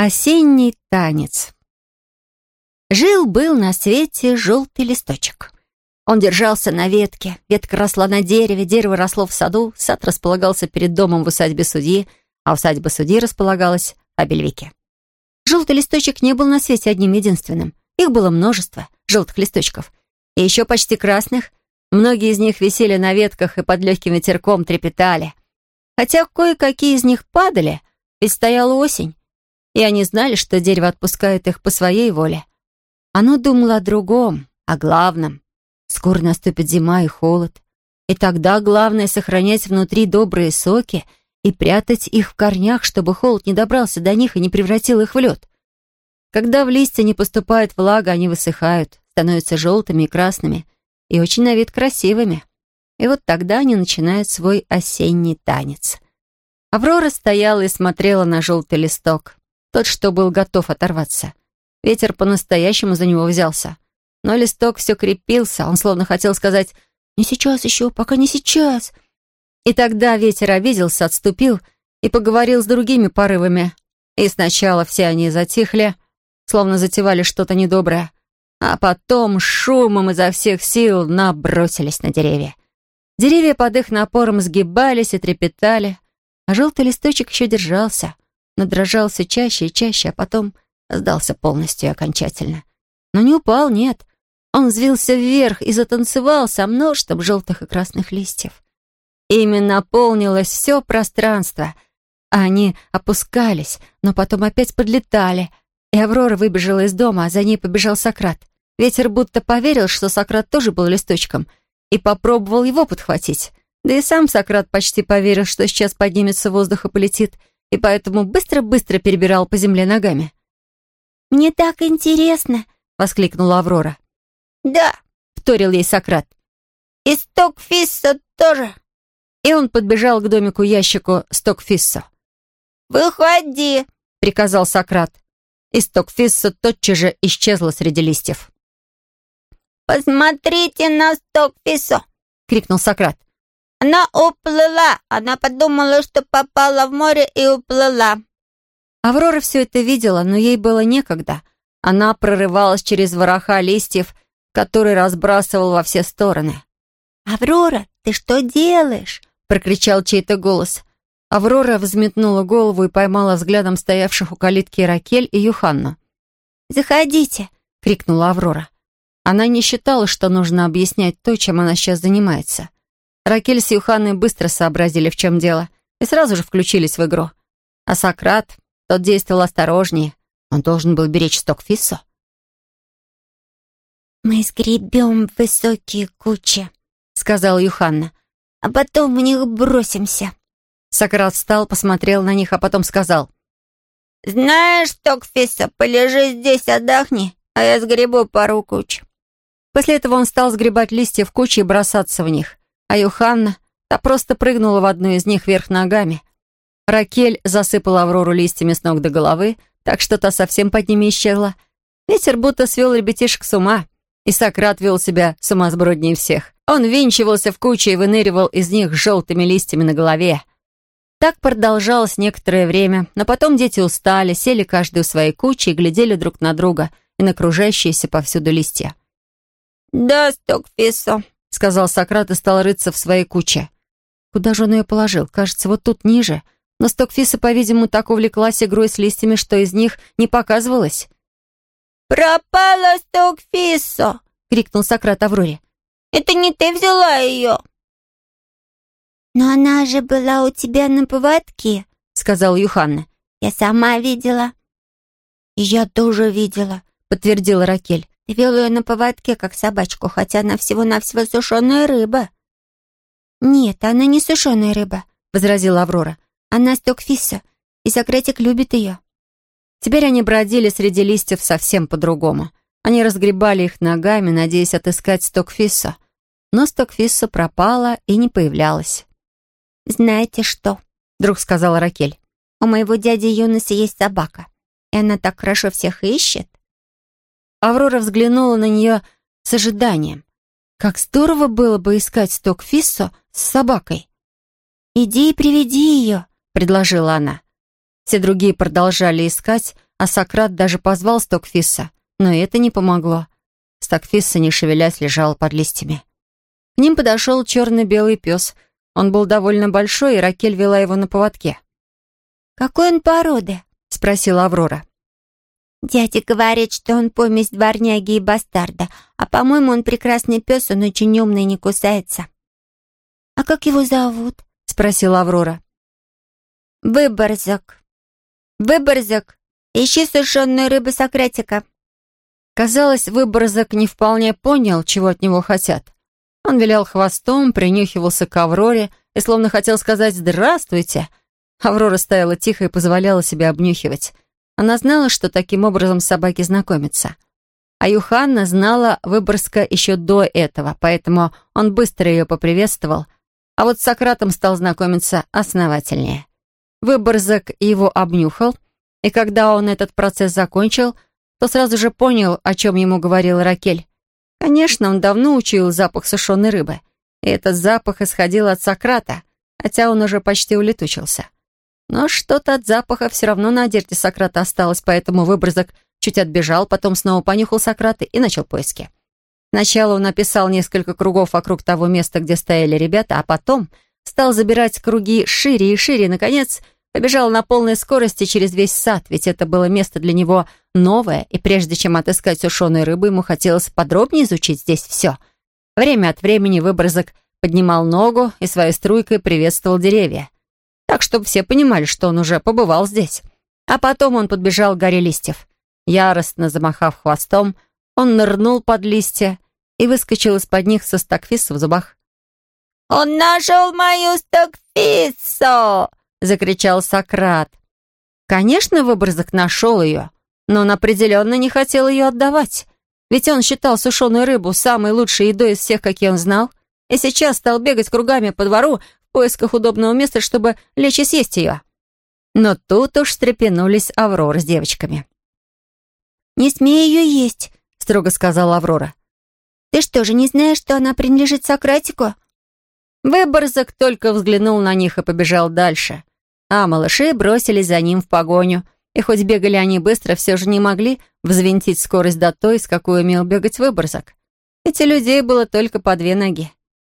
Осенний танец. Жил-был на свете желтый листочек. Он держался на ветке, ветка росла на дереве, дерево росло в саду, сад располагался перед домом в усадьбе судьи, а усадьба судьи располагалась в Абельвике. Желтый листочек не был на свете одним единственным. Их было множество, желтых листочков. И еще почти красных. Многие из них висели на ветках и под легким ветерком трепетали. Хотя кое-какие из них падали, ведь стояла осень, и они знали, что дерево отпускает их по своей воле. Оно думало о другом, о главном. Скоро наступит зима и холод. И тогда главное — сохранять внутри добрые соки и прятать их в корнях, чтобы холод не добрался до них и не превратил их в лед. Когда в листья не поступает влага, они высыхают, становятся желтыми и красными, и очень на вид красивыми. И вот тогда они начинают свой осенний танец. Аврора стояла и смотрела на желтый листок, тот, что был готов оторваться. Ветер по-настоящему за него взялся. Но листок все крепился, он словно хотел сказать «Не сейчас еще, пока не сейчас». И тогда ветер обиделся, отступил и поговорил с другими порывами. И сначала все они затихли, словно затевали что-то недоброе, а потом шумом изо всех сил набросились на деревья. Деревья под их напором сгибались и трепетали, а желтый листочек еще держался, но дрожал все чаще и чаще, а потом сдался полностью и окончательно. Но не упал, нет. Он взвился вверх и затанцевал со множеством желтых и красных листьев. Ими наполнилось все пространство, они опускались, но потом опять подлетали, и Аврора выбежала из дома, а за ней побежал Сократ. Ветер будто поверил, что Сократ тоже был листочком, и попробовал его подхватить. Да и сам Сократ почти поверил, что сейчас поднимется в воздух и полетит, и поэтому быстро-быстро перебирал по земле ногами. «Мне так интересно!» — воскликнула Аврора. «Да!» — вторил ей Сократ. «И Стокфисса тоже!» И он подбежал к домику-ящику Стокфисса. «Выходи!» — приказал Сократ. И Стокфисса тотчас же исчезла среди листьев. «Посмотрите на Стокфиссу!» — крикнул Сократ. «Она уплыла! Она подумала, что попала в море и уплыла!» Аврора все это видела, но ей было некогда. Она прорывалась через вороха листьев, которые разбрасывал во все стороны. «Аврора, ты что делаешь?» — прокричал чей-то голос. Аврора взметнула голову и поймала взглядом стоявших у калитки Ракель и Юханну. «Заходите!» — крикнула Аврора. Она не считала, что нужно объяснять то, чем она сейчас занимается. Ракель с Юханной быстро сообразили, в чем дело, и сразу же включились в игру. А Сократ, тот действовал осторожнее. Он должен был беречь Стокфиссу. «Мы сгребем высокие кучи», — сказала Юханна. «А потом в них бросимся». Сократ встал, посмотрел на них, а потом сказал. «Знаешь, Стокфисса, полежи здесь, отдохни, а я сгребу пару куч». После этого он стал сгребать листья в кучи и бросаться в них. А Юханна, та просто прыгнула в одну из них вверх ногами, Ракель засыпала Аврору листьями с ног до головы, так что та совсем под ними исчезла. Ветер будто свел ребятишек с ума, и Сократ вел себя сумасброднее всех. Он винчивался в кучу и выныривал из них желтыми листьями на голове. Так продолжалось некоторое время, но потом дети устали, сели каждый у своей кучи и глядели друг на друга и на окружающиеся повсюду листья. «Да, Стокфисо», — сказал Сократ и стал рыться в своей куче. Куда же он ее положил? Кажется, вот тут ниже — но Стокфиса, по-видимому, так увлеклась игрой с листьями, что из них не показывалось. «Пропала Стокфиса!» — крикнул Сократ Авроре. «Это не ты взяла ее!» «Но она же была у тебя на поводке», — сказала Юханна. «Я сама видела». «И я тоже видела», — подтвердила Ракель. «Ты вел ее на поводке, как собачку, хотя она всего-навсего сушеная рыба». «Нет, она не сушеная рыба», — возразила Аврора. Она стокфисса, и Сократик любит ее. Теперь они бродили среди листьев совсем по-другому. Они разгребали их ногами, надеясь отыскать стокфисса. Но стокфисса пропала и не появлялась. «Знаете что?» — вдруг сказала Ракель. «У моего дяди Юноса есть собака, и она так хорошо всех ищет». Аврора взглянула на нее с ожиданием. Как здорово было бы искать стокфиссо с собакой. «Иди и приведи ее», предложила она. Все другие продолжали искать, а Сократ даже позвал Стокфисса, но это не помогло. Стокфисса, не шевелясь, лежал под листьями. К ним подошел черно-белый пес. Он был довольно большой, и Ракель вела его на поводке. «Какой он породы?» — спросила Аврора. «Дядя говорит, что он помесь дворняги и бастарда, а, по-моему, он прекрасный пес, он очень умный и не кусается». «А как его зовут?» — спросила Аврора. «Выборзок. Выборзок. Ищи сушеную рыбу Сократика». Казалось, Выборзок не вполне понял, чего от него хотят. Он вилял хвостом, принюхивался к Авроре и словно хотел сказать «Здравствуйте!», Аврора стояла тихо и позволяла себе обнюхивать. Она знала, что таким образом собаки знакомятся. А Юханна знала Выборска еще до этого, поэтому он быстро ее поприветствовал, а вот с Сократом стал знакомиться основательнее. Выборзак его обнюхал, и когда он этот процесс закончил, то сразу же понял, о чем ему говорила Ракель. Конечно, он давно учуял запах сушеной рыбы, и этот запах исходил от Сократа, хотя он уже почти улетучился. Но что-то от запаха все равно на одежде Сократа осталось, поэтому выбрызок чуть отбежал, потом снова понюхал Сократа и начал поиски. Сначала он написал несколько кругов вокруг того места, где стояли ребята, а потом стал забирать круги шире и шире, и, наконец, побежал на полной скорости через весь сад, ведь это было место для него новое, и прежде чем отыскать сушеную рыбу, ему хотелось подробнее изучить здесь все. Время от времени выбрызок поднимал ногу и своей струйкой приветствовал деревья так, чтобы все понимали, что он уже побывал здесь. А потом он подбежал к горе листьев. Яростно замахав хвостом, он нырнул под листья и выскочил из-под них со стакфисом в зубах. «Он нашел мою стакфису!» — закричал Сократ. Конечно, Выборзак нашел ее, но он определенно не хотел ее отдавать. Ведь он считал сушеную рыбу самой лучшей едой из всех, какие он знал, и сейчас стал бегать кругами по двору, в поисках удобного места, чтобы лечь и съесть ее. Но тут уж встрепенулись Аврора с девочками. «Не смей ее есть», — строго сказала Аврора. «Ты что же не знаешь, что она принадлежит Сократику?» Выборзак только взглянул на них и побежал дальше. А малыши бросились за ним в погоню. И хоть бегали они быстро, все же не могли взвинтить скорость до той, с какой умел бегать Выборзак. Эти людей было только по две ноги.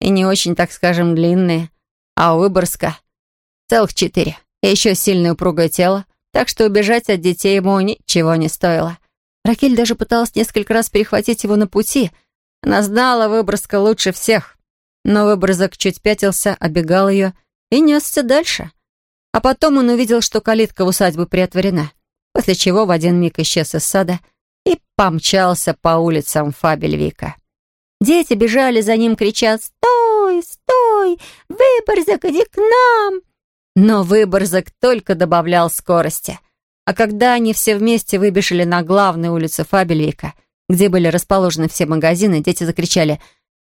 И не очень, так скажем, длинные а у Выборска целых четыре. И еще сильное упругое тело, так что убежать от детей ему ничего не стоило. Ракель даже пыталась несколько раз перехватить его на пути. Она знала Выборска лучше всех. Но Выборзок чуть пятился, обегал ее и несся дальше. А потом он увидел, что калитка в усадьбу приотворена, после чего в один миг исчез из сада и помчался по улицам Фабельвика. Дети бежали за ним, крича «Стой! Стой! Выборзак, иди к нам!» Но Выборзак только добавлял скорости. А когда они все вместе выбежали на главную улицу Фабельвика, где были расположены все магазины, дети закричали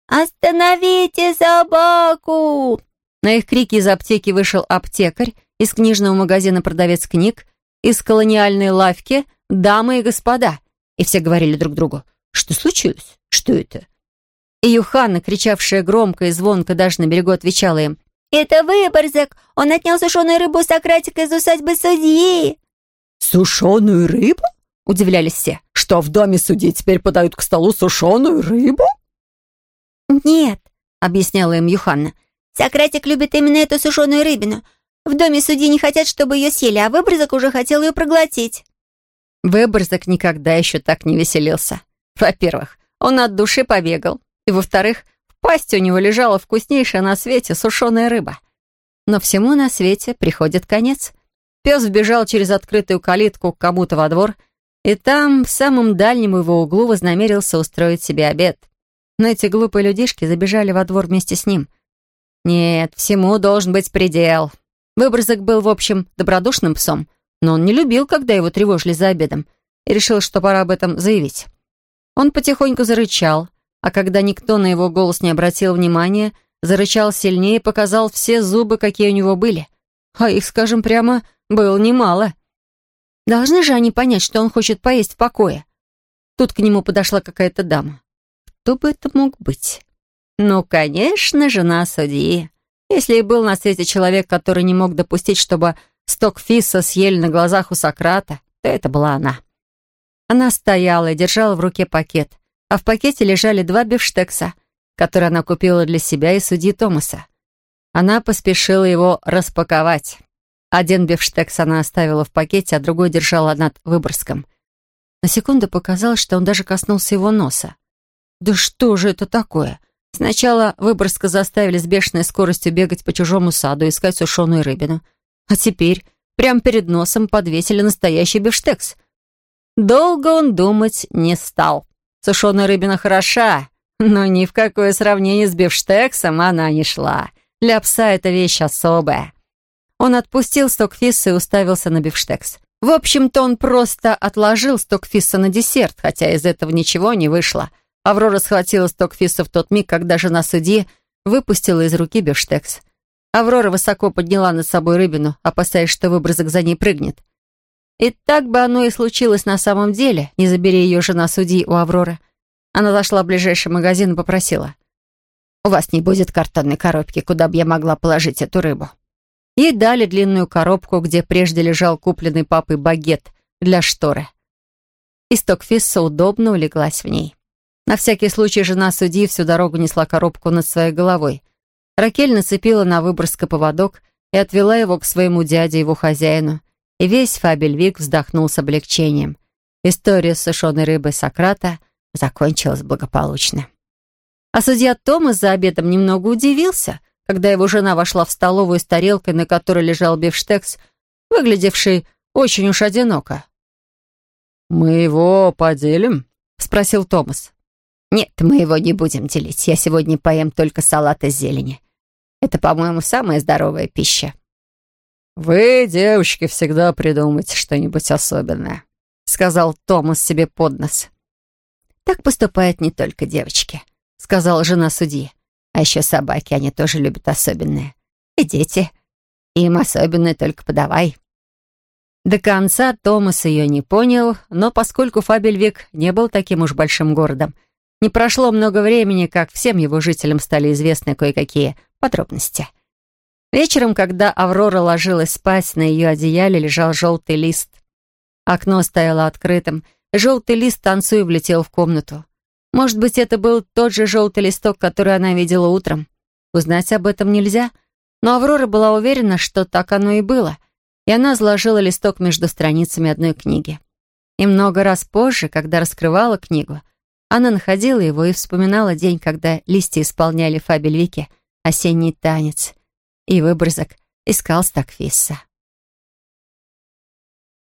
«Остановите собаку!» На их крики из аптеки вышел аптекарь, из книжного магазина продавец книг, из колониальной лавки дамы и господа. И все говорили друг другу «Что случилось? Что это?» И Юханна, кричавшая громко и звонко, даже на берегу отвечала им. «Это Выборзак! Он отнял сушеную рыбу Сократика из усадьбы судьи!» «Сушеную рыбу?» — удивлялись все. «Что, в доме судьи теперь подают к столу сушеную рыбу?» «Нет», — объясняла им Юханна. «Сократик любит именно эту сушеную рыбину. В доме судьи не хотят, чтобы ее съели, а Выборзак уже хотел ее проглотить». Выборзак никогда еще так не веселился. Во-первых, он от души побегал. И, во-вторых, в пасти у него лежала вкуснейшая на свете сушеная рыба. Но всему на свете приходит конец. Пес вбежал через открытую калитку к кому-то во двор, и там, в самом дальнем его углу, вознамерился устроить себе обед. Но эти глупые людишки забежали во двор вместе с ним. Нет, всему должен быть предел. Выбросок был, в общем, добродушным псом, но он не любил, когда его тревожили за обедом, и решил, что пора об этом заявить. Он потихоньку зарычал, а когда никто на его голос не обратил внимания, зарычал сильнее и показал все зубы, какие у него были. А их, скажем прямо, было немало. Должны же они понять, что он хочет поесть в покое. Тут к нему подошла какая-то дама. Кто бы это мог быть? Ну, конечно, жена судьи. Если и был на свете человек, который не мог допустить, чтобы сток Фисса съели на глазах у Сократа, то это была она. Она стояла и держала в руке пакет, а в пакете лежали два бифштекса, которые она купила для себя и судьи Томаса. Она поспешила его распаковать. Один бифштекс она оставила в пакете, а другой держала над Выборгском. На секунду показалось, что он даже коснулся его носа. «Да что же это такое?» Сначала Выборгска заставили с бешеной скоростью бегать по чужому саду, искать сушеную рыбину. А теперь прямо перед носом подвесили настоящий бифштекс. Долго он думать не стал. Сушеная рыбина хороша, но ни в какое сравнение с бифштексом она не шла. Для пса эта вещь особая. Он отпустил стокфисса и уставился на бифштекс. В общем-то, он просто отложил стокфисса на десерт, хотя из этого ничего не вышло. Аврора схватила стокфисса в тот миг, когда жена судьи выпустила из руки бифштекс. Аврора высоко подняла над собой рыбину, опасаясь, что выбросок за ней прыгнет. И так бы оно и случилось на самом деле, не забери ее жена судьи у Авроры. Она зашла в ближайший магазин и попросила. «У вас не будет картонной коробки, куда бы я могла положить эту рыбу?» Ей дали длинную коробку, где прежде лежал купленный папой багет для шторы. И Стокфисса удобно улеглась в ней. На всякий случай жена судьи всю дорогу несла коробку над своей головой. Ракель нацепила на выборска поводок и отвела его к своему дяде, его хозяину. И весь Фабельвик вздохнул с облегчением. История с сушеной рыбой Сократа закончилась благополучно. А судья Томас за обедом немного удивился, когда его жена вошла в столовую с тарелкой, на которой лежал бифштекс, выглядевший очень уж одиноко. «Мы его поделим?» — спросил Томас. «Нет, мы его не будем делить. Я сегодня поем только салат из зелени. Это, по-моему, самая здоровая пища». «Вы, девочки, всегда придумаете что-нибудь особенное», — сказал Томас себе под нос. «Так поступают не только девочки», — сказала жена судьи. «А еще собаки, они тоже любят особенное. И дети. Им особенное только подавай». До конца Томас ее не понял, но поскольку Фабельвик не был таким уж большим городом, не прошло много времени, как всем его жителям стали известны кое-какие подробности. Вечером, когда Аврора ложилась спать, на ее одеяле лежал желтый лист. Окно стояло открытым, желтый лист танцуя влетел в комнату. Может быть, это был тот же желтый листок, который она видела утром. Узнать об этом нельзя, но Аврора была уверена, что так оно и было, и она сложила листок между страницами одной книги. И много раз позже, когда раскрывала книгу, она находила его и вспоминала день, когда листья исполняли Фабельвике осенний танец, и выбрызок искал Стакфисса.